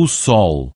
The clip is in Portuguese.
o sol.